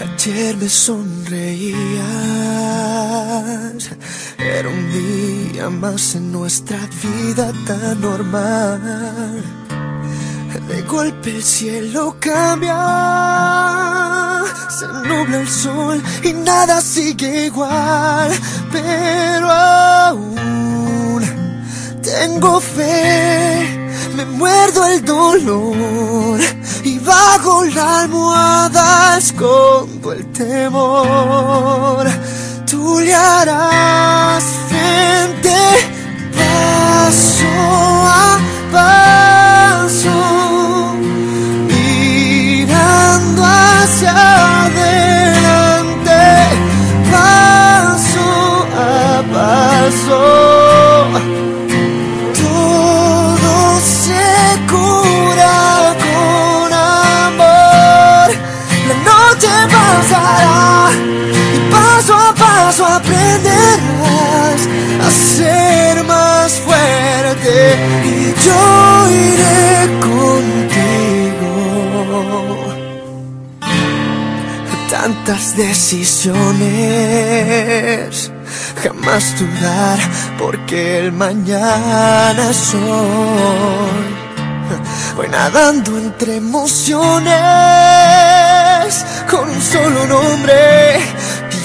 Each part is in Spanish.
Ayer me sonreías, era un día más en nuestra vida tan normal. De golpe el cielo cambia, se nubla el sol y nada sigue igual, bajo la almohada escondo el temor. Tú le harás paso aprenderás a ser más fuerte y yo iré contigo. Tantas decisiones, jamás dudar porque el mañana es hoy. Voy nadando entre emociones con un solo nombre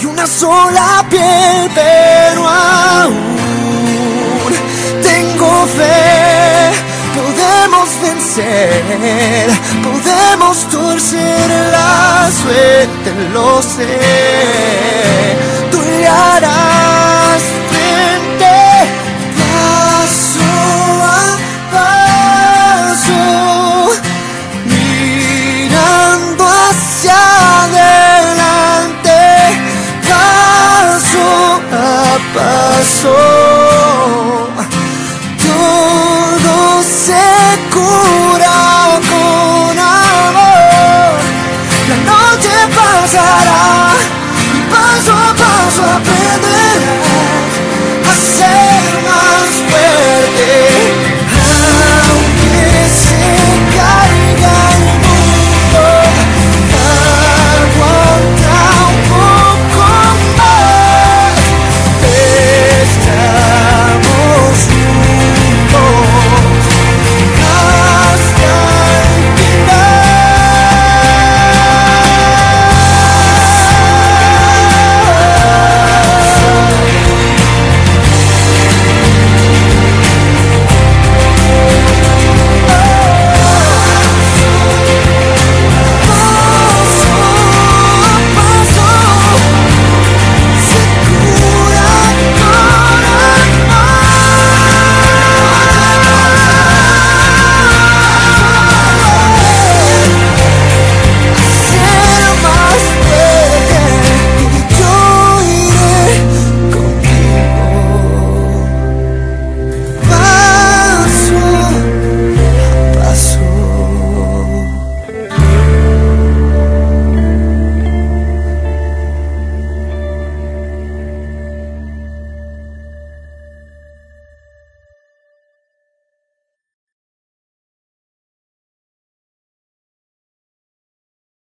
y una sola piel, pero aún tengo fe. Podemos vencer, podemos torcer la suerte, lo sé. pasó, todo se.